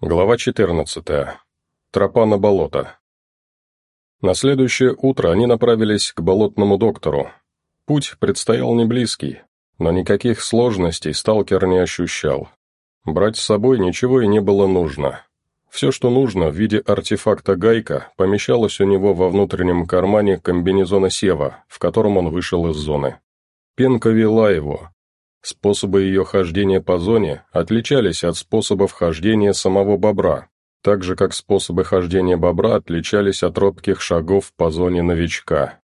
Глава 14. Тропа на болото. На следующее утро они направились к болотному доктору. Путь предстоял не близкий, но никаких сложностей сталкер не ощущал. Брать с собой ничего и не было нужно. Все, что нужно в виде артефакта гайка, помещалось у него во внутреннем кармане комбинезона Сева, в котором он вышел из зоны. Пенка вела его, Способы ее хождения по зоне отличались от способов хождения самого бобра, так же как способы хождения бобра отличались от робких шагов по зоне новичка.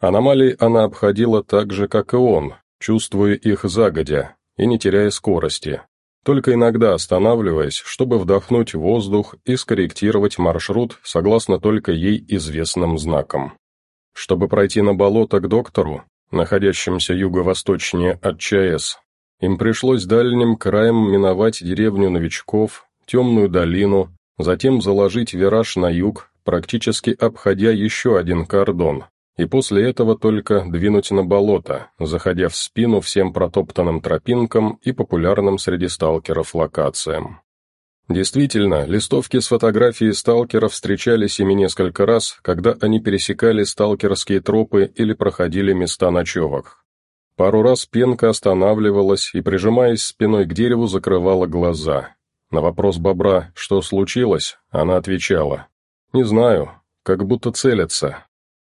Аномалии она обходила так же, как и он, чувствуя их загодя и не теряя скорости, только иногда останавливаясь, чтобы вдохнуть воздух и скорректировать маршрут согласно только ей известным знакам. Чтобы пройти на болото к доктору, находящимся юго-восточнее от ЧАЭС, им пришлось дальним краем миновать деревню новичков, темную долину, затем заложить вираж на юг, практически обходя еще один кордон, и после этого только двинуть на болото, заходя в спину всем протоптанным тропинкам и популярным среди сталкеров локациям. Действительно, листовки с фотографией сталкеров встречались ими несколько раз, когда они пересекали сталкерские тропы или проходили места ночевок. Пару раз пенка останавливалась и, прижимаясь спиной к дереву, закрывала глаза. На вопрос бобра «что случилось?» она отвечала «Не знаю, как будто целятся».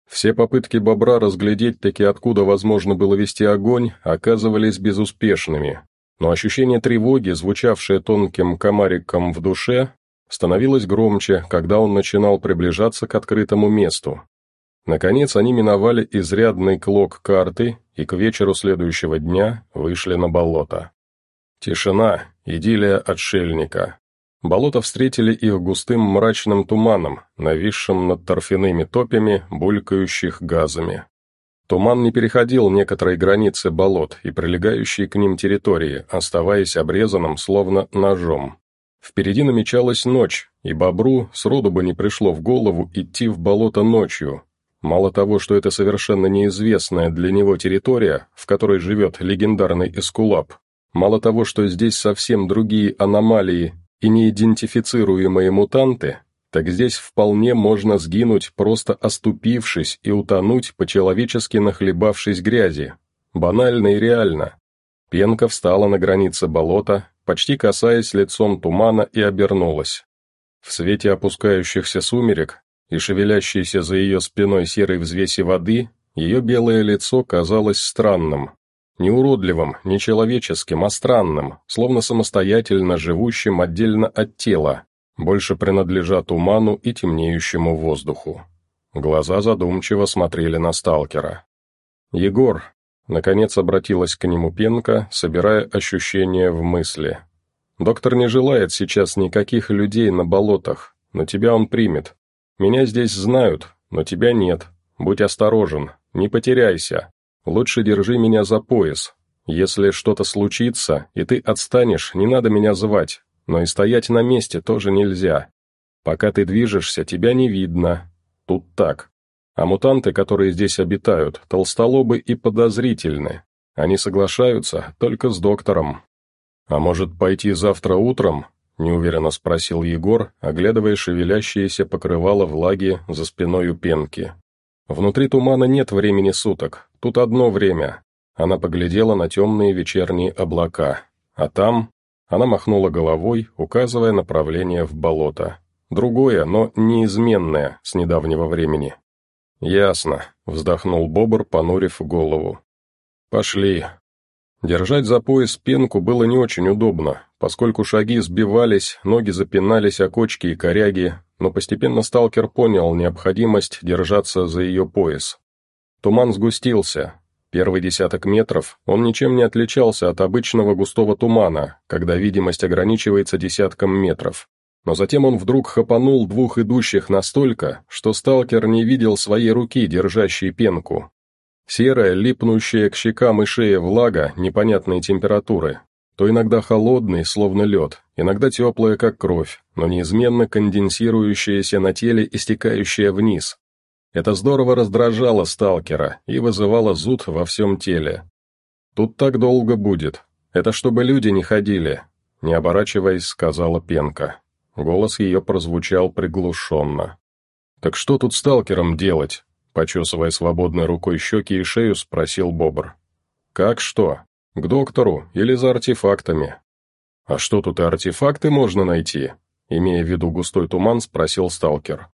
Все попытки бобра разглядеть таки откуда возможно было вести огонь оказывались безуспешными, но ощущение тревоги, звучавшее тонким комариком в душе, становилось громче, когда он начинал приближаться к открытому месту. Наконец они миновали изрядный клок карты и к вечеру следующего дня вышли на болото. Тишина, идиллия отшельника. Болото встретили их густым мрачным туманом, нависшим над торфяными топями, булькающих газами. Туман не переходил некоторые границы болот и прилегающие к ним территории, оставаясь обрезанным словно ножом. Впереди намечалась ночь, и бобру сроду бы не пришло в голову идти в болото ночью. Мало того, что это совершенно неизвестная для него территория, в которой живет легендарный Эскулап, мало того, что здесь совсем другие аномалии и неидентифицируемые мутанты, так здесь вполне можно сгинуть, просто оступившись и утонуть, по-человечески нахлебавшись грязи. Банально и реально. Пенка встала на границе болота, почти касаясь лицом тумана и обернулась. В свете опускающихся сумерек и шевелящейся за ее спиной серой взвеси воды, ее белое лицо казалось странным. Не уродливым, не человеческим, а странным, словно самостоятельно живущим отдельно от тела, больше принадлежат туману и темнеющему воздуху. Глаза задумчиво смотрели на сталкера. «Егор», — наконец обратилась к нему Пенка, собирая ощущения в мысли. «Доктор не желает сейчас никаких людей на болотах, но тебя он примет. Меня здесь знают, но тебя нет. Будь осторожен, не потеряйся. Лучше держи меня за пояс. Если что-то случится, и ты отстанешь, не надо меня звать, но и стоять на месте тоже нельзя. Пока ты движешься, тебя не видно. Тут так. А мутанты, которые здесь обитают, толстолобы и подозрительны. Они соглашаются только с доктором. «А может, пойти завтра утром?» — неуверенно спросил Егор, оглядывая шевелящиеся покрывало влаги за спиной у пенки. «Внутри тумана нет времени суток, тут одно время». Она поглядела на темные вечерние облака. А там она махнула головой, указывая направление в болото. Другое, но неизменное с недавнего времени. «Ясно», — вздохнул Бобр, понурив голову. «Пошли». Держать за пояс пенку было не очень удобно, поскольку шаги сбивались, ноги запинались о кочки и коряги, но постепенно сталкер понял необходимость держаться за ее пояс. Туман сгустился, Первый десяток метров он ничем не отличался от обычного густого тумана, когда видимость ограничивается десятком метров. Но затем он вдруг хапанул двух идущих настолько, что сталкер не видел своей руки, держащей пенку. Серая, липнущая к щекам и шее влага непонятной температуры, то иногда холодный, словно лед, иногда теплая, как кровь, но неизменно конденсирующаяся на теле и стекающая вниз, это здорово раздражало сталкера и вызывало зуд во всем теле. «Тут так долго будет. Это чтобы люди не ходили», — не оборачиваясь, сказала Пенка. Голос ее прозвучал приглушенно. «Так что тут сталкером делать?» Почесывая свободной рукой щеки и шею, спросил Бобр. «Как что? К доктору или за артефактами?» «А что тут и артефакты можно найти?» Имея в виду густой туман, спросил сталкер.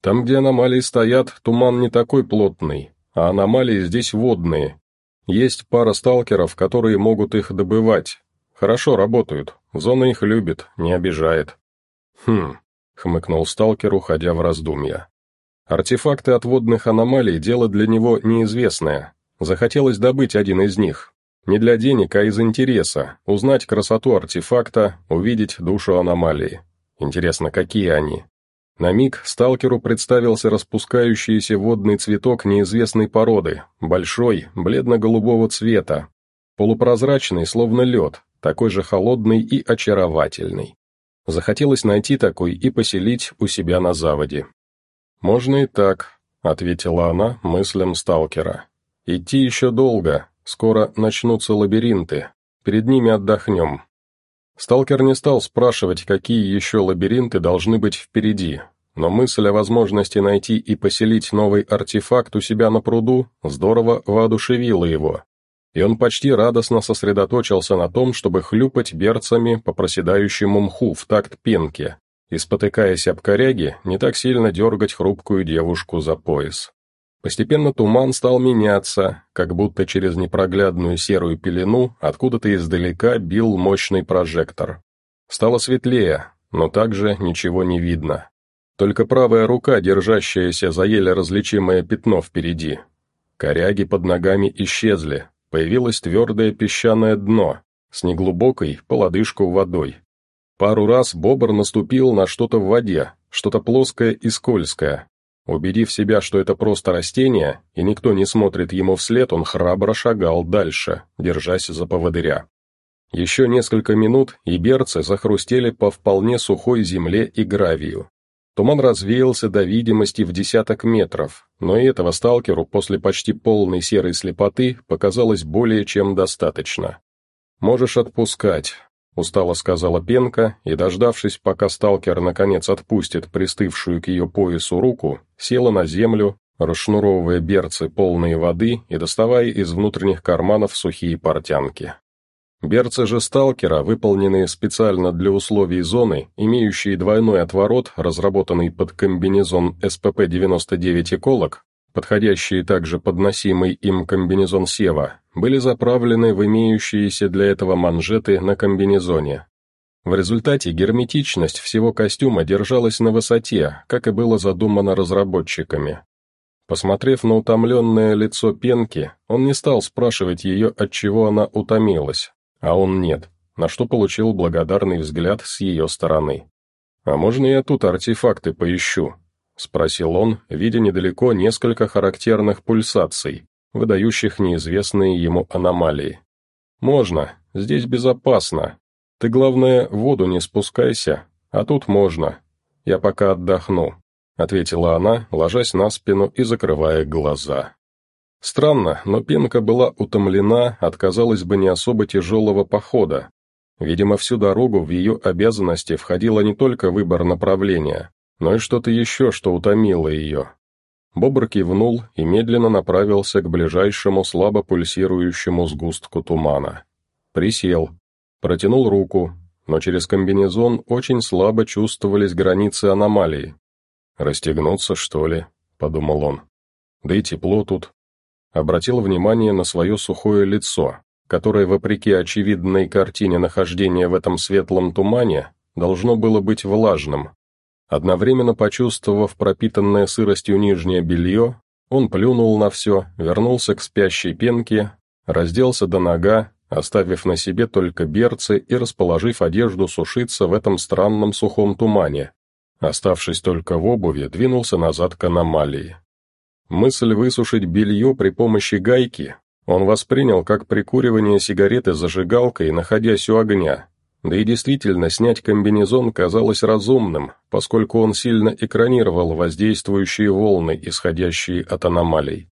«Там, где аномалии стоят, туман не такой плотный, а аномалии здесь водные. Есть пара сталкеров, которые могут их добывать. Хорошо работают, зона их любит, не обижает». «Хм», — хмыкнул сталкер, уходя в раздумья. Артефакты от водных аномалий – дело для него неизвестное. Захотелось добыть один из них. Не для денег, а из интереса. Узнать красоту артефакта, увидеть душу аномалии. Интересно, какие они? На миг сталкеру представился распускающийся водный цветок неизвестной породы, большой, бледно-голубого цвета, полупрозрачный, словно лед, такой же холодный и очаровательный. Захотелось найти такой и поселить у себя на заводе. «Можно и так», — ответила она мыслям сталкера. «Идти еще долго, скоро начнутся лабиринты, перед ними отдохнем». Сталкер не стал спрашивать, какие еще лабиринты должны быть впереди, но мысль о возможности найти и поселить новый артефакт у себя на пруду здорово воодушевила его, и он почти радостно сосредоточился на том, чтобы хлюпать берцами по проседающему мху в такт пенке, и, спотыкаясь об коряги, не так сильно дергать хрупкую девушку за пояс. Постепенно туман стал меняться, как будто через непроглядную серую пелену откуда-то издалека бил мощный прожектор. Стало светлее, но также ничего не видно. Только правая рука, держащаяся за еле различимое пятно впереди. Коряги под ногами исчезли, появилось твердое песчаное дно с неглубокой по лодыжку водой. Пару раз бобр наступил на что-то в воде, что-то плоское и скользкое, Убедив себя, что это просто растение, и никто не смотрит ему вслед, он храбро шагал дальше, держась за поводыря. Еще несколько минут, и берцы захрустели по вполне сухой земле и гравию. Туман развеялся до видимости в десяток метров, но и этого сталкеру после почти полной серой слепоты показалось более чем достаточно. «Можешь отпускать», устало сказала Пенка, и, дождавшись, пока сталкер наконец отпустит пристывшую к ее поясу руку, села на землю, расшнуровывая берцы полные воды и доставая из внутренних карманов сухие портянки. Берцы же сталкера, выполненные специально для условий зоны, имеющие двойной отворот, разработанный под комбинезон СПП-99 «Эколог», подходящие также под носимый им комбинезон Сева, были заправлены в имеющиеся для этого манжеты на комбинезоне. В результате герметичность всего костюма держалась на высоте, как и было задумано разработчиками. Посмотрев на утомленное лицо Пенки, он не стал спрашивать ее, от чего она утомилась, а он нет, на что получил благодарный взгляд с ее стороны. «А можно я тут артефакты поищу?» — спросил он, видя недалеко несколько характерных пульсаций, выдающих неизвестные ему аномалии. «Можно, здесь безопасно. Ты, главное, в воду не спускайся, а тут можно. Я пока отдохну», — ответила она, ложась на спину и закрывая глаза. Странно, но Пенка была утомлена от, казалось бы, не особо тяжелого похода. Видимо, всю дорогу в ее обязанности входило не только выбор направления, но и что-то еще, что утомило ее. Бобр кивнул и медленно направился к ближайшему слабо пульсирующему сгустку тумана. Присел, протянул руку, но через комбинезон очень слабо чувствовались границы аномалии. «Расстегнуться, что ли?» — подумал он. «Да и тепло тут». Обратил внимание на свое сухое лицо, которое, вопреки очевидной картине нахождения в этом светлом тумане, должно было быть влажным, Одновременно почувствовав пропитанное сыростью нижнее белье, он плюнул на все, вернулся к спящей пенке, разделся до нога, оставив на себе только берцы и расположив одежду сушиться в этом странном сухом тумане. Оставшись только в обуви, двинулся назад к аномалии. Мысль высушить белье при помощи гайки он воспринял как прикуривание сигареты зажигалкой, находясь у огня, да и действительно, снять комбинезон казалось разумным, поскольку он сильно экранировал воздействующие волны, исходящие от аномалий.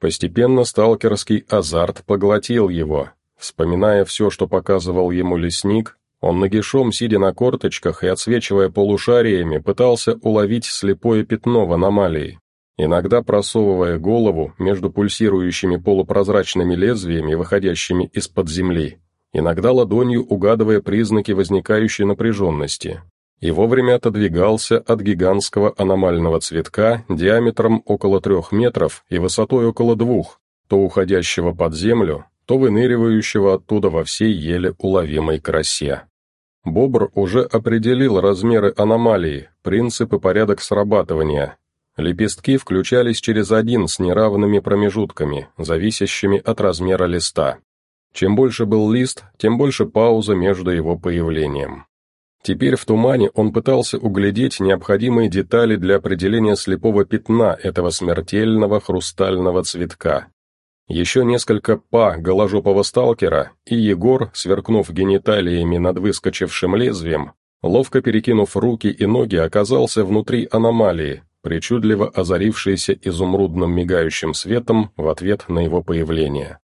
Постепенно сталкерский азарт поглотил его. Вспоминая все, что показывал ему лесник, Он нагишом, сидя на корточках и отсвечивая полушариями, пытался уловить слепое пятно в аномалии, иногда просовывая голову между пульсирующими полупрозрачными лезвиями, выходящими из-под земли, иногда ладонью угадывая признаки возникающей напряженности, и вовремя отодвигался от гигантского аномального цветка диаметром около трех метров и высотой около двух, то уходящего под землю, то выныривающего оттуда во всей еле уловимой красе. Бобр уже определил размеры аномалии, принцип и порядок срабатывания. Лепестки включались через один с неравными промежутками, зависящими от размера листа. Чем больше был лист, тем больше пауза между его появлением. Теперь в тумане он пытался углядеть необходимые детали для определения слепого пятна этого смертельного хрустального цветка. Еще несколько па голожопого сталкера, и Егор, сверкнув гениталиями над выскочившим лезвием, ловко перекинув руки и ноги, оказался внутри аномалии, причудливо озарившейся изумрудным мигающим светом в ответ на его появление.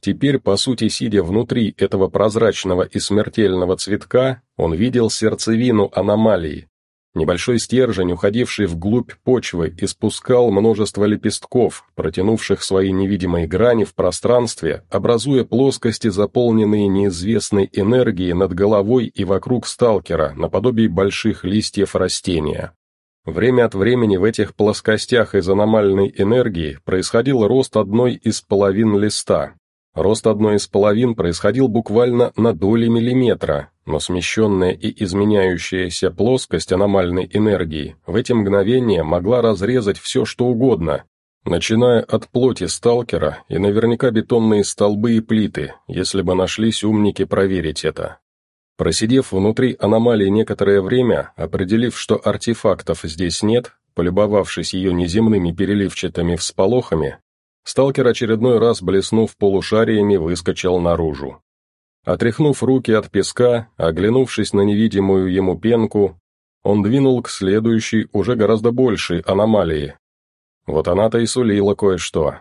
Теперь, по сути, сидя внутри этого прозрачного и смертельного цветка, он видел сердцевину аномалии. Небольшой стержень, уходивший вглубь почвы, испускал множество лепестков, протянувших свои невидимые грани в пространстве, образуя плоскости, заполненные неизвестной энергией над головой и вокруг сталкера, наподобие больших листьев растения. Время от времени в этих плоскостях из аномальной энергии происходил рост одной из половин листа, Рост одной из половин происходил буквально на доли миллиметра, но смещенная и изменяющаяся плоскость аномальной энергии в эти мгновения могла разрезать все что угодно, начиная от плоти сталкера и наверняка бетонные столбы и плиты, если бы нашлись умники проверить это. Просидев внутри аномалии некоторое время, определив, что артефактов здесь нет, полюбовавшись ее неземными переливчатыми всполохами, Сталкер очередной раз, блеснув полушариями, выскочил наружу. Отряхнув руки от песка, оглянувшись на невидимую ему пенку, он двинул к следующей, уже гораздо большей аномалии. Вот она-то и сулила кое-что.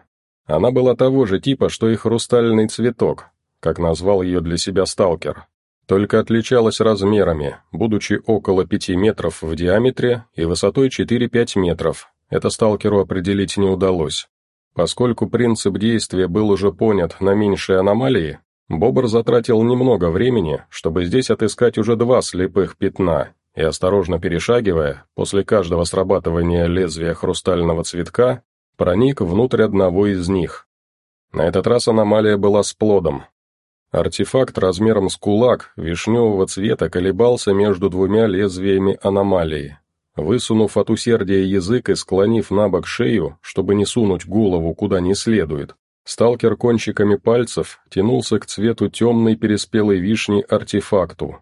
Она была того же типа, что и хрустальный цветок, как назвал ее для себя сталкер. Только отличалась размерами, будучи около пяти метров в диаметре и высотой 4-5 метров. Это сталкеру определить не удалось. Поскольку принцип действия был уже понят на меньшей аномалии, Бобр затратил немного времени, чтобы здесь отыскать уже два слепых пятна, и, осторожно перешагивая, после каждого срабатывания лезвия хрустального цветка, проник внутрь одного из них. На этот раз аномалия была с плодом. Артефакт размером с кулак вишневого цвета колебался между двумя лезвиями аномалии, Высунув от усердия язык и склонив на бок шею, чтобы не сунуть голову куда не следует, сталкер кончиками пальцев тянулся к цвету темной переспелой вишни артефакту.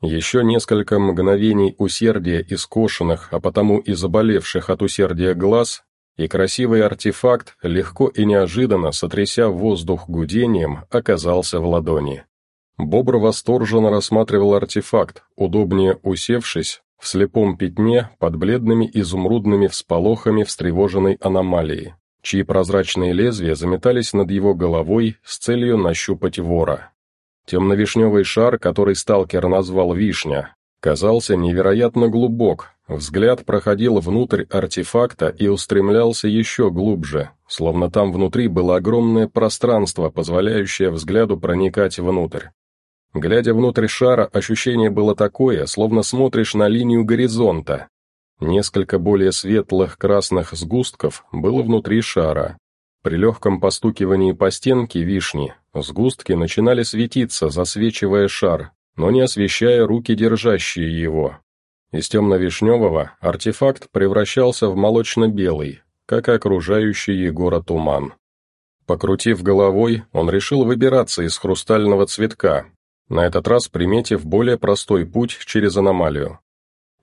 Еще несколько мгновений усердия искошенных, а потому и заболевших от усердия глаз, и красивый артефакт, легко и неожиданно, сотряся воздух гудением, оказался в ладони. Бобр восторженно рассматривал артефакт, удобнее усевшись, в слепом пятне под бледными изумрудными всполохами встревоженной аномалии, чьи прозрачные лезвия заметались над его головой с целью нащупать вора. Темно-вишневый шар, который сталкер назвал «Вишня», казался невероятно глубок, взгляд проходил внутрь артефакта и устремлялся еще глубже, словно там внутри было огромное пространство, позволяющее взгляду проникать внутрь. Глядя внутрь шара, ощущение было такое, словно смотришь на линию горизонта. Несколько более светлых красных сгустков было внутри шара. При легком постукивании по стенке вишни сгустки начинали светиться, засвечивая шар, но не освещая руки, держащие его. Из темно-вишневого артефакт превращался в молочно-белый, как и окружающий Егора туман. Покрутив головой, он решил выбираться из хрустального цветка, на этот раз приметив более простой путь через аномалию.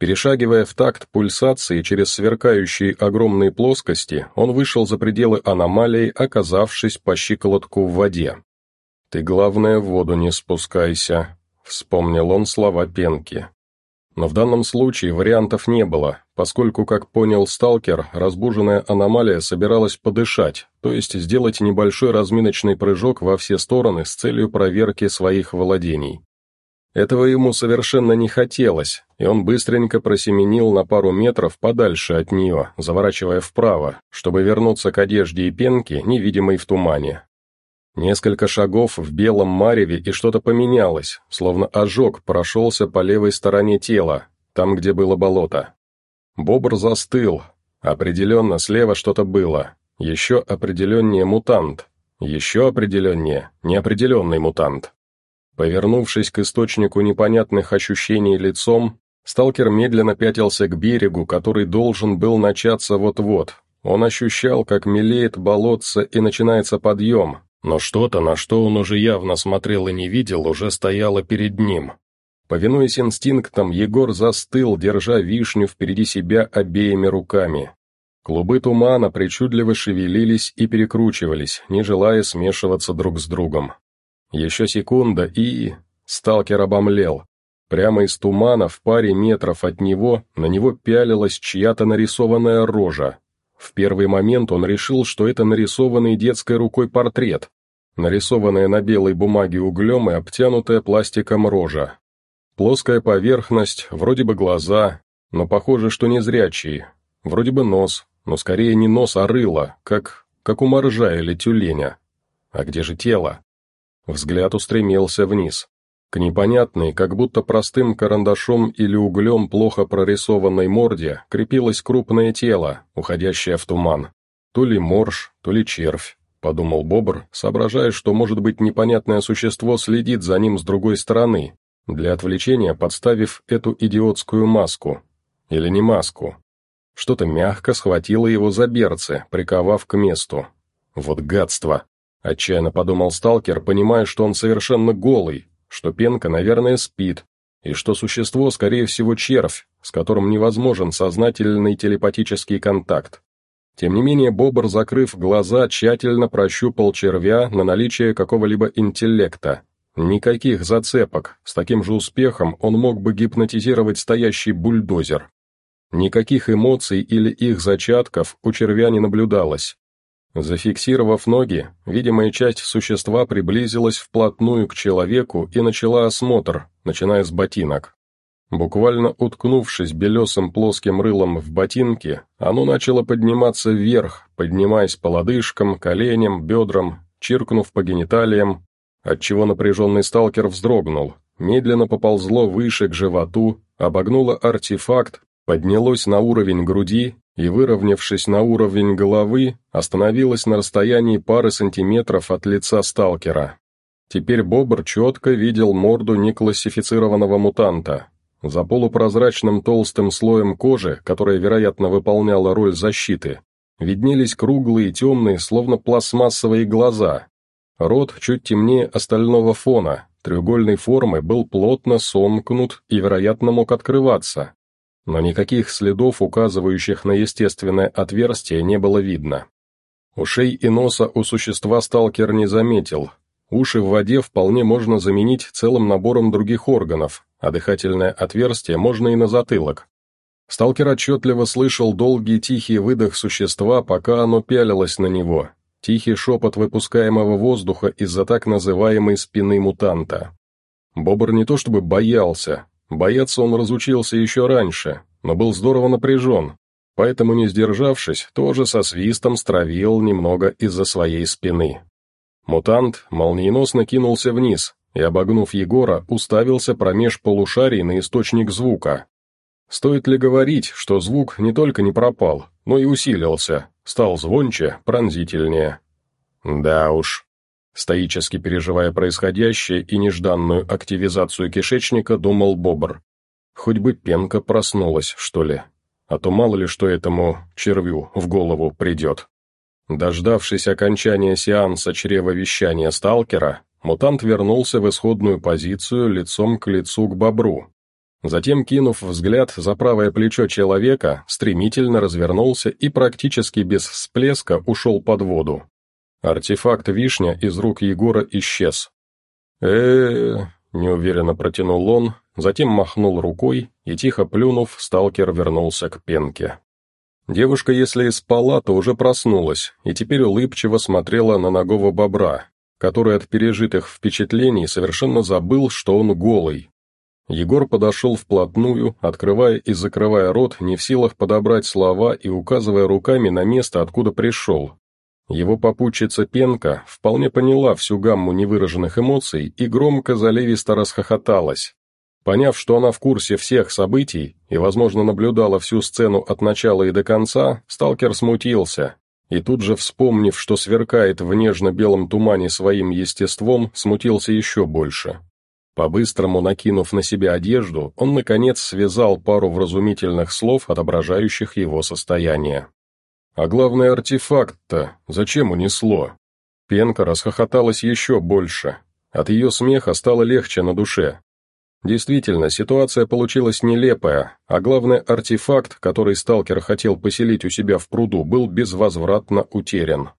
Перешагивая в такт пульсации через сверкающие огромные плоскости, он вышел за пределы аномалии, оказавшись по щиколотку в воде. «Ты, главное, в воду не спускайся», — вспомнил он слова Пенки. Но в данном случае вариантов не было, поскольку, как понял сталкер, разбуженная аномалия собиралась подышать, то есть сделать небольшой разминочный прыжок во все стороны с целью проверки своих владений. Этого ему совершенно не хотелось, и он быстренько просеменил на пару метров подальше от нее, заворачивая вправо, чтобы вернуться к одежде и пенке, невидимой в тумане. Несколько шагов в белом мареве, и что-то поменялось, словно ожог прошелся по левой стороне тела, там, где было болото. Бобр застыл. Определенно, слева что-то было. Еще определеннее мутант. Еще определеннее неопределенный мутант. Повернувшись к источнику непонятных ощущений лицом, сталкер медленно пятился к берегу, который должен был начаться вот-вот. Он ощущал, как мелеет болотце и начинается подъем, но что-то, на что он уже явно смотрел и не видел, уже стояло перед ним. Повинуясь инстинктам, Егор застыл, держа вишню впереди себя обеими руками. Клубы тумана причудливо шевелились и перекручивались, не желая смешиваться друг с другом. Еще секунда и... Сталкер обомлел. Прямо из тумана в паре метров от него на него пялилась чья-то нарисованная рожа. В первый момент он решил, что это нарисованный детской рукой портрет, нарисованная на белой бумаге углем и обтянутая пластиком рожа. Плоская поверхность, вроде бы глаза, но похоже, что не зрячие. Вроде бы нос, но скорее не нос, а рыло, как, как у моржа или тюленя. А где же тело? Взгляд устремился вниз. К непонятной, как будто простым карандашом или углем плохо прорисованной морде крепилось крупное тело, уходящее в туман. То ли морж, то ли червь, подумал Бобр, соображая, что, может быть, непонятное существо следит за ним с другой стороны, для отвлечения подставив эту идиотскую маску. Или не маску. Что-то мягко схватило его за берцы, приковав к месту. Вот гадство. Отчаянно подумал сталкер, понимая, что он совершенно голый, что пенка, наверное, спит, и что существо, скорее всего, червь, с которым невозможен сознательный телепатический контакт. Тем не менее, Бобр, закрыв глаза, тщательно прощупал червя на наличие какого-либо интеллекта. Никаких зацепок, с таким же успехом он мог бы гипнотизировать стоящий бульдозер. Никаких эмоций или их зачатков у червя не наблюдалось. Зафиксировав ноги, видимая часть существа приблизилась вплотную к человеку и начала осмотр, начиная с ботинок. Буквально уткнувшись белесым плоским рылом в ботинке, оно начало подниматься вверх, поднимаясь по лодыжкам, коленям, бедрам, чиркнув по гениталиям, отчего напряженный сталкер вздрогнул, медленно поползло выше к животу, обогнуло артефакт, поднялось на уровень груди и, выровнявшись на уровень головы, остановилась на расстоянии пары сантиметров от лица сталкера. Теперь Бобр четко видел морду неклассифицированного мутанта. За полупрозрачным толстым слоем кожи, которая, вероятно, выполняла роль защиты, виднелись круглые темные, словно пластмассовые глаза. Рот чуть темнее остального фона, треугольной формы был плотно сомкнут и, вероятно, мог открываться, но никаких следов, указывающих на естественное отверстие, не было видно. Ушей и носа у существа сталкер не заметил. Уши в воде вполне можно заменить целым набором других органов, а дыхательное отверстие можно и на затылок. Сталкер отчетливо слышал долгий тихий выдох существа, пока оно пялилось на него, тихий шепот выпускаемого воздуха из-за так называемой спины мутанта. Бобр не то чтобы боялся, Бояться он разучился еще раньше, но был здорово напряжен, поэтому, не сдержавшись, тоже со свистом стравил немного из-за своей спины. Мутант молниеносно кинулся вниз и, обогнув Егора, уставился промеж полушарий на источник звука. Стоит ли говорить, что звук не только не пропал, но и усилился, стал звонче, пронзительнее. Да уж, Стоически переживая происходящее и нежданную активизацию кишечника, думал Бобр. Хоть бы пенка проснулась, что ли. А то мало ли что этому червю в голову придет. Дождавшись окончания сеанса чревовещания сталкера, мутант вернулся в исходную позицию лицом к лицу к бобру. Затем, кинув взгляд за правое плечо человека, стремительно развернулся и практически без всплеска ушел под воду. Артефакт «Вишня» из рук Егора исчез. э э неуверенно протянул он, затем махнул рукой и, тихо плюнув, сталкер вернулся к пенке. Девушка, если и спала, то уже проснулась, и теперь улыбчиво смотрела на ногого бобра, который от пережитых впечатлений совершенно забыл, что он голый, Егор подошел вплотную, открывая и закрывая рот, не в силах подобрать слова и указывая руками на место, откуда пришел. Его попутчица Пенка вполне поняла всю гамму невыраженных эмоций и громко заливисто расхохоталась. Поняв, что она в курсе всех событий и, возможно, наблюдала всю сцену от начала и до конца, сталкер смутился, и тут же, вспомнив, что сверкает в нежно-белом тумане своим естеством, смутился еще больше. По-быстрому накинув на себя одежду, он, наконец, связал пару вразумительных слов, отображающих его состояние. А главное, артефакт-то зачем унесло? Пенка расхохоталась еще больше. От ее смеха стало легче на душе. Действительно, ситуация получилась нелепая, а главный артефакт, который сталкер хотел поселить у себя в пруду, был безвозвратно утерян.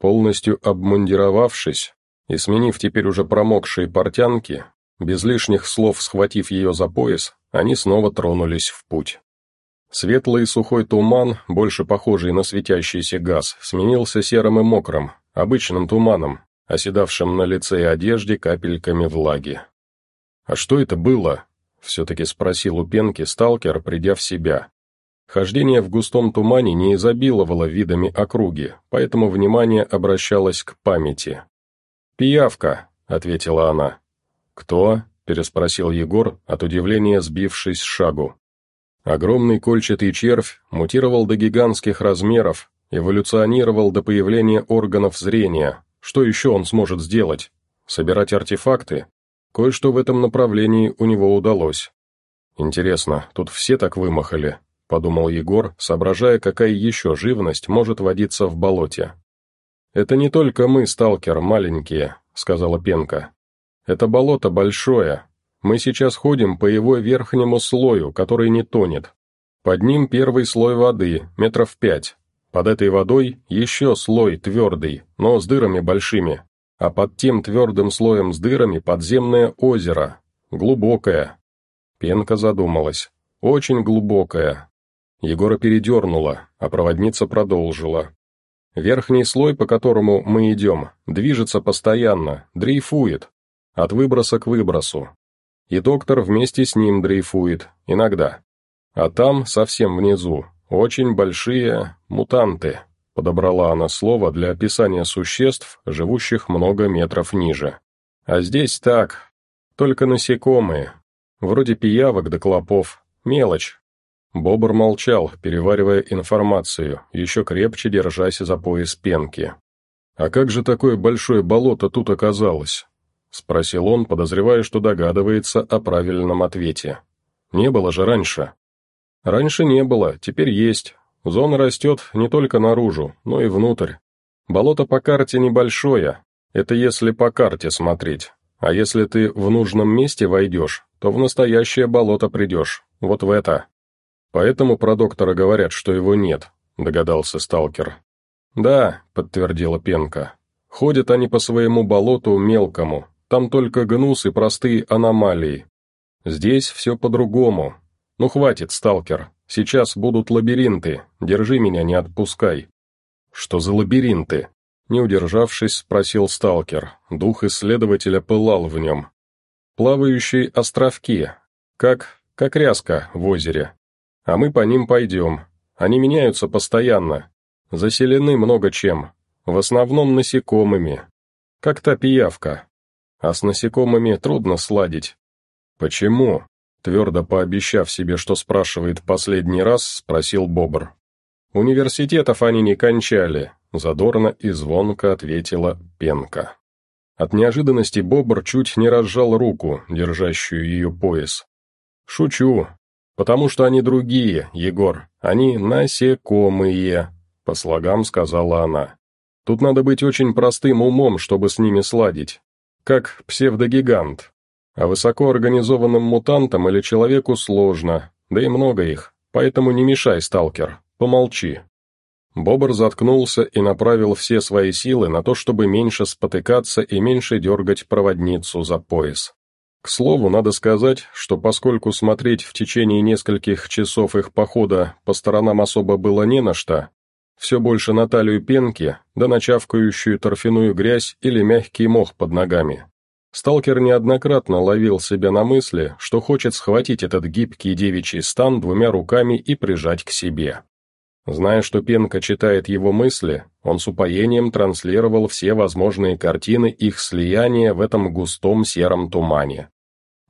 Полностью обмундировавшись и сменив теперь уже промокшие портянки, без лишних слов схватив ее за пояс, они снова тронулись в путь. Светлый сухой туман, больше похожий на светящийся газ, сменился серым и мокрым, обычным туманом, оседавшим на лице и одежде капельками влаги. «А что это было?» — все-таки спросил у Пенки сталкер, придя в себя. Хождение в густом тумане не изобиловало видами округи, поэтому внимание обращалось к памяти. «Пиявка», — ответила она. «Кто?» — переспросил Егор, от удивления сбившись с шагу. Огромный кольчатый червь мутировал до гигантских размеров, эволюционировал до появления органов зрения. Что еще он сможет сделать? Собирать артефакты? Кое-что в этом направлении у него удалось. «Интересно, тут все так вымахали?» — подумал Егор, соображая, какая еще живность может водиться в болоте. «Это не только мы, сталкер, маленькие», — сказала Пенка. Это болото большое. Мы сейчас ходим по его верхнему слою, который не тонет. Под ним первый слой воды, метров пять. Под этой водой еще слой твердый, но с дырами большими. А под тем твердым слоем с дырами подземное озеро. Глубокое. Пенка задумалась. Очень глубокое. Егора передернула, а проводница продолжила. Верхний слой, по которому мы идем, движется постоянно, дрейфует, от выброса к выбросу. И доктор вместе с ним дрейфует, иногда. А там, совсем внизу, очень большие мутанты, подобрала она слово для описания существ, живущих много метров ниже. А здесь так, только насекомые, вроде пиявок да клопов, мелочь. Бобр молчал, переваривая информацию, еще крепче держась за пояс пенки. «А как же такое большое болото тут оказалось?» — спросил он, подозревая, что догадывается о правильном ответе. «Не было же раньше». «Раньше не было, теперь есть. Зона растет не только наружу, но и внутрь. Болото по карте небольшое, это если по карте смотреть. А если ты в нужном месте войдешь, то в настоящее болото придешь, вот в это. Поэтому про доктора говорят, что его нет», — догадался сталкер. «Да», — подтвердила Пенка. «Ходят они по своему болоту мелкому, там только гнус и простые аномалии. Здесь все по-другому. Ну хватит, сталкер, сейчас будут лабиринты, держи меня, не отпускай». «Что за лабиринты?» Не удержавшись, спросил сталкер. Дух исследователя пылал в нем. «Плавающие островки. Как... как ряска в озере. А мы по ним пойдем. Они меняются постоянно. Заселены много чем. В основном насекомыми. Как та пиявка а с насекомыми трудно сладить. «Почему?» Твердо пообещав себе, что спрашивает последний раз, спросил Бобр. «Университетов они не кончали», — задорно и звонко ответила Пенка. От неожиданности Бобр чуть не разжал руку, держащую ее пояс. «Шучу, потому что они другие, Егор, они насекомые», — по слогам сказала она. «Тут надо быть очень простым умом, чтобы с ними сладить как псевдогигант. А высокоорганизованным мутантам или человеку сложно, да и много их, поэтому не мешай, сталкер, помолчи». Бобр заткнулся и направил все свои силы на то, чтобы меньше спотыкаться и меньше дергать проводницу за пояс. К слову, надо сказать, что поскольку смотреть в течение нескольких часов их похода по сторонам особо было не на что, все больше на талию пенки, да начавкающую торфяную грязь или мягкий мох под ногами. Сталкер неоднократно ловил себя на мысли, что хочет схватить этот гибкий девичий стан двумя руками и прижать к себе. Зная, что Пенка читает его мысли, он с упоением транслировал все возможные картины их слияния в этом густом сером тумане.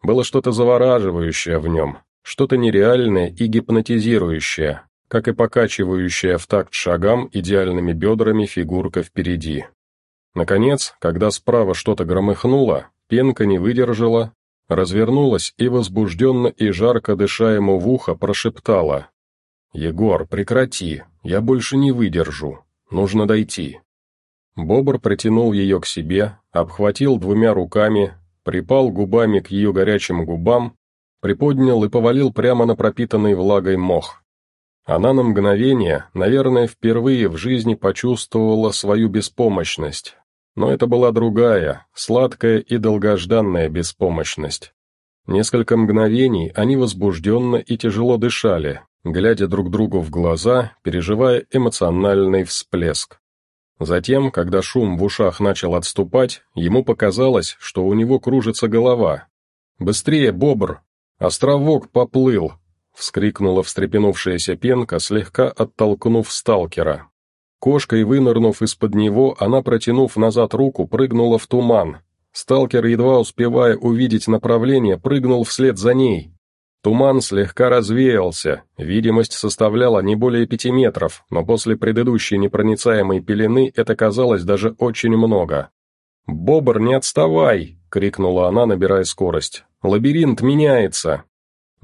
Было что-то завораживающее в нем, что-то нереальное и гипнотизирующее, как и покачивающая в такт шагам идеальными бедрами фигурка впереди. Наконец, когда справа что-то громыхнуло, Пенка не выдержала, развернулась и возбужденно и жарко дыша ему в ухо прошептала «Егор, прекрати, я больше не выдержу, нужно дойти». Бобр притянул ее к себе, обхватил двумя руками, припал губами к ее горячим губам, приподнял и повалил прямо на пропитанный влагой мох. Она на мгновение, наверное, впервые в жизни почувствовала свою беспомощность, но это была другая, сладкая и долгожданная беспомощность. Несколько мгновений они возбужденно и тяжело дышали, глядя друг другу в глаза, переживая эмоциональный всплеск. Затем, когда шум в ушах начал отступать, ему показалось, что у него кружится голова. «Быстрее, бобр! Островок поплыл!» — вскрикнула встрепенувшаяся пенка, слегка оттолкнув сталкера. Кошкой вынырнув из-под него, она, протянув назад руку, прыгнула в туман. Сталкер, едва успевая увидеть направление, прыгнул вслед за ней. Туман слегка развеялся, видимость составляла не более пяти метров, но после предыдущей непроницаемой пелены это казалось даже очень много. «Бобр, не отставай!» — крикнула она, набирая скорость. «Лабиринт меняется!»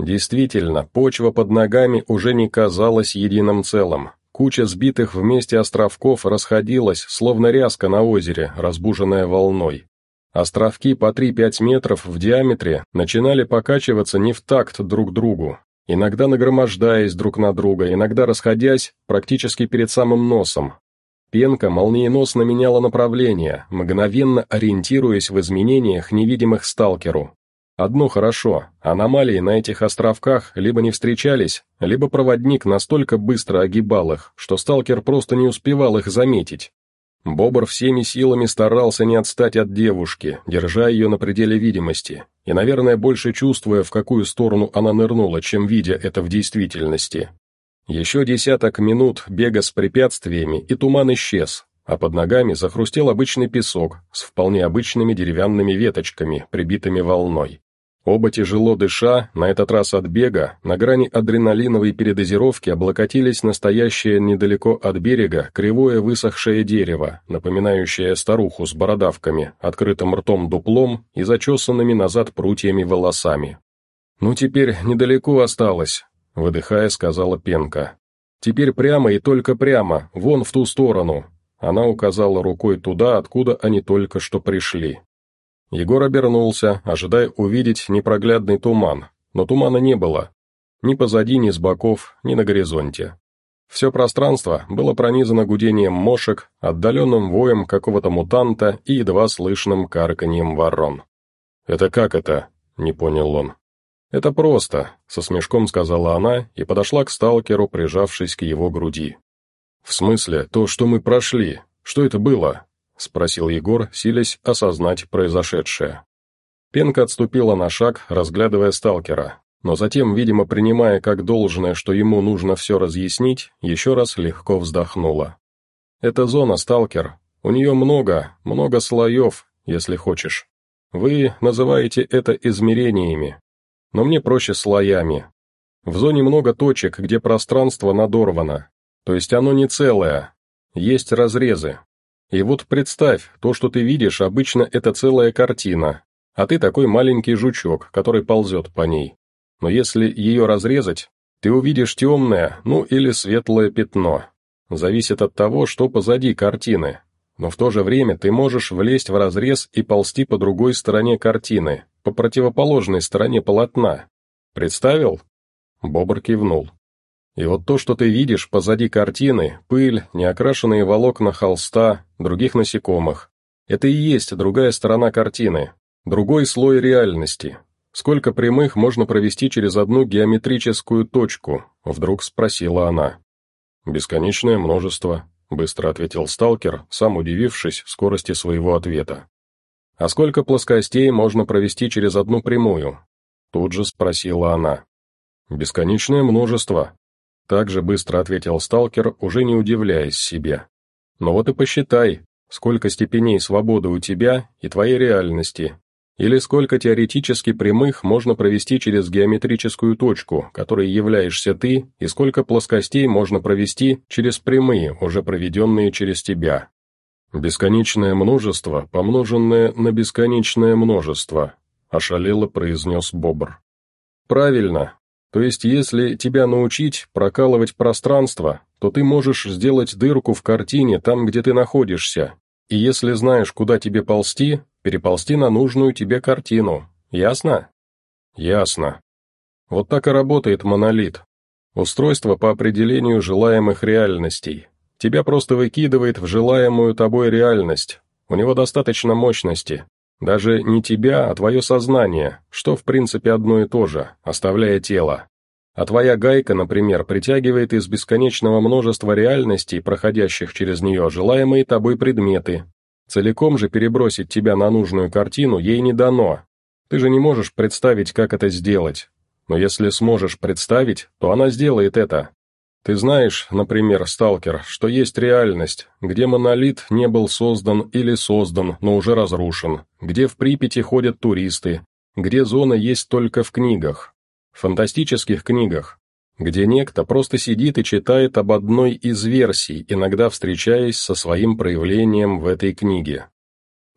Действительно, почва под ногами уже не казалась единым целым. Куча сбитых вместе островков расходилась, словно ряска на озере, разбуженная волной. Островки по 3-5 метров в диаметре начинали покачиваться не в такт друг другу, иногда нагромождаясь друг на друга, иногда расходясь практически перед самым носом. Пенка молниеносно меняла направление, мгновенно ориентируясь в изменениях, невидимых сталкеру. Одно хорошо, аномалии на этих островках либо не встречались, либо проводник настолько быстро огибал их, что сталкер просто не успевал их заметить. Бобр всеми силами старался не отстать от девушки, держа ее на пределе видимости, и, наверное, больше чувствуя, в какую сторону она нырнула, чем видя это в действительности. Еще десяток минут бега с препятствиями, и туман исчез, а под ногами захрустел обычный песок с вполне обычными деревянными веточками, прибитыми волной. Оба тяжело дыша, на этот раз от бега, на грани адреналиновой передозировки облокотились настоящее недалеко от берега кривое высохшее дерево, напоминающее старуху с бородавками, открытым ртом дуплом и зачесанными назад прутьями волосами. «Ну теперь недалеко осталось», — выдыхая, сказала Пенка. «Теперь прямо и только прямо, вон в ту сторону». Она указала рукой туда, откуда они только что пришли. Егор обернулся, ожидая увидеть непроглядный туман, но тумана не было. Ни позади, ни с боков, ни на горизонте. Все пространство было пронизано гудением мошек, отдаленным воем какого-то мутанта и едва слышным карканьем ворон. «Это как это?» — не понял он. «Это просто», — со смешком сказала она и подошла к сталкеру, прижавшись к его груди. «В смысле, то, что мы прошли? Что это было?» — спросил Егор, силясь осознать произошедшее. Пенка отступила на шаг, разглядывая сталкера, но затем, видимо, принимая как должное, что ему нужно все разъяснить, еще раз легко вздохнула. «Это зона, сталкер. У нее много, много слоев, если хочешь. Вы называете это измерениями, но мне проще слоями. В зоне много точек, где пространство надорвано, то есть оно не целое. Есть разрезы, и вот представь, то, что ты видишь, обычно это целая картина, а ты такой маленький жучок, который ползет по ней. Но если ее разрезать, ты увидишь темное, ну или светлое пятно. Зависит от того, что позади картины. Но в то же время ты можешь влезть в разрез и ползти по другой стороне картины, по противоположной стороне полотна. Представил? Бобр кивнул. И вот то, что ты видишь позади картины, пыль, неокрашенные волокна холста, других насекомых, это и есть другая сторона картины, другой слой реальности. Сколько прямых можно провести через одну геометрическую точку? Вдруг спросила она. Бесконечное множество, быстро ответил сталкер, сам удивившись скорости своего ответа. «А сколько плоскостей можно провести через одну прямую?» Тут же спросила она. «Бесконечное множество», — также быстро ответил сталкер, уже не удивляясь себе. «Но вот и посчитай, сколько степеней свободы у тебя и твоей реальности, или сколько теоретически прямых можно провести через геометрическую точку, которой являешься ты, и сколько плоскостей можно провести через прямые, уже проведенные через тебя. Бесконечное множество, помноженное на бесконечное множество, ошалело произнес Бобр. Правильно. То есть, если тебя научить прокалывать пространство, то ты можешь сделать дырку в картине там, где ты находишься, и если знаешь, куда тебе ползти, переползти на нужную тебе картину. Ясно? Ясно. Вот так и работает монолит. Устройство по определению желаемых реальностей. Тебя просто выкидывает в желаемую тобой реальность. У него достаточно мощности. Даже не тебя, а твое сознание, что в принципе одно и то же, оставляя тело. А твоя гайка, например, притягивает из бесконечного множества реальностей, проходящих через нее, желаемые тобой предметы, Целиком же перебросить тебя на нужную картину ей не дано. Ты же не можешь представить, как это сделать. Но если сможешь представить, то она сделает это. Ты знаешь, например, сталкер, что есть реальность, где монолит не был создан или создан, но уже разрушен, где в Припяти ходят туристы, где зона есть только в книгах, фантастических книгах, где некто просто сидит и читает об одной из версий, иногда встречаясь со своим проявлением в этой книге.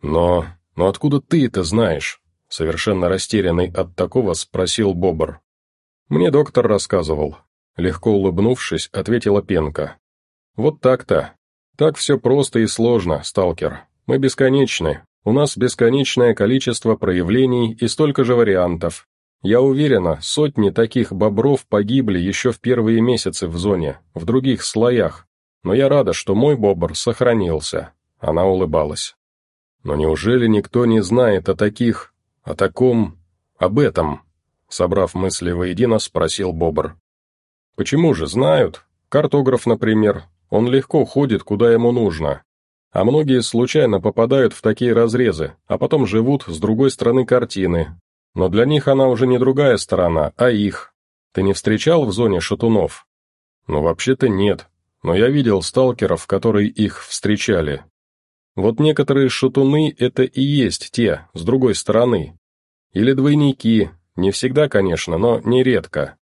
Но... но откуда ты это знаешь? Совершенно растерянный от такого спросил Бобр. Мне доктор рассказывал. Легко улыбнувшись, ответила Пенка. Вот так-то. Так все просто и сложно, сталкер. Мы бесконечны. У нас бесконечное количество проявлений и столько же вариантов, я уверена, сотни таких бобров погибли еще в первые месяцы в зоне, в других слоях. Но я рада, что мой бобр сохранился. Она улыбалась. Но неужели никто не знает о таких, о таком, об этом? Собрав мысли воедино, спросил бобр. Почему же знают? Картограф, например, он легко ходит, куда ему нужно. А многие случайно попадают в такие разрезы, а потом живут с другой стороны картины, но для них она уже не другая сторона, а их. Ты не встречал в зоне шатунов? Ну, вообще-то нет, но я видел сталкеров, которые их встречали. Вот некоторые шатуны — это и есть те, с другой стороны. Или двойники, не всегда, конечно, но нередко.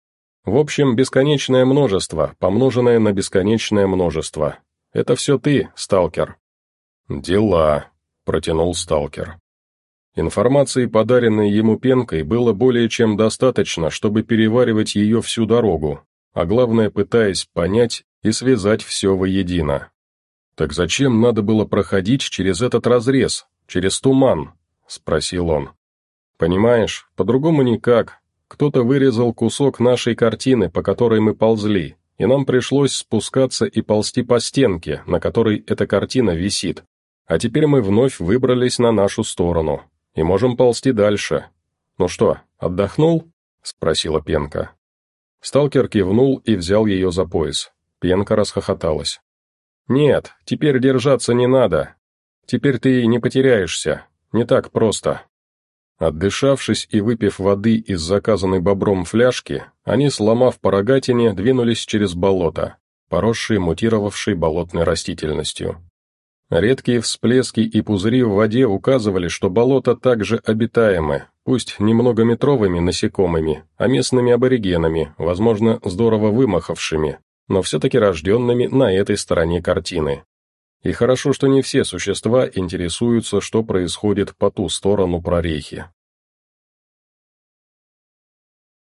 В общем, бесконечное множество, помноженное на бесконечное множество. Это все ты, сталкер. «Дела», — протянул сталкер. Информации, подаренной ему пенкой, было более чем достаточно, чтобы переваривать ее всю дорогу, а главное, пытаясь понять и связать все воедино. «Так зачем надо было проходить через этот разрез, через туман?» – спросил он. «Понимаешь, по-другому никак. Кто-то вырезал кусок нашей картины, по которой мы ползли, и нам пришлось спускаться и ползти по стенке, на которой эта картина висит. А теперь мы вновь выбрались на нашу сторону и можем ползти дальше. Ну что, отдохнул?» — спросила Пенка. Сталкер кивнул и взял ее за пояс. Пенка расхохоталась. «Нет, теперь держаться не надо. Теперь ты не потеряешься. Не так просто». Отдышавшись и выпив воды из заказанной бобром фляжки, они, сломав по рогатине, двинулись через болото, поросшие мутировавшей болотной растительностью. Редкие всплески и пузыри в воде указывали, что болото также обитаемы, пусть не многометровыми насекомыми, а местными аборигенами, возможно, здорово вымахавшими, но все-таки рожденными на этой стороне картины. И хорошо, что не все существа интересуются, что происходит по ту сторону прорехи.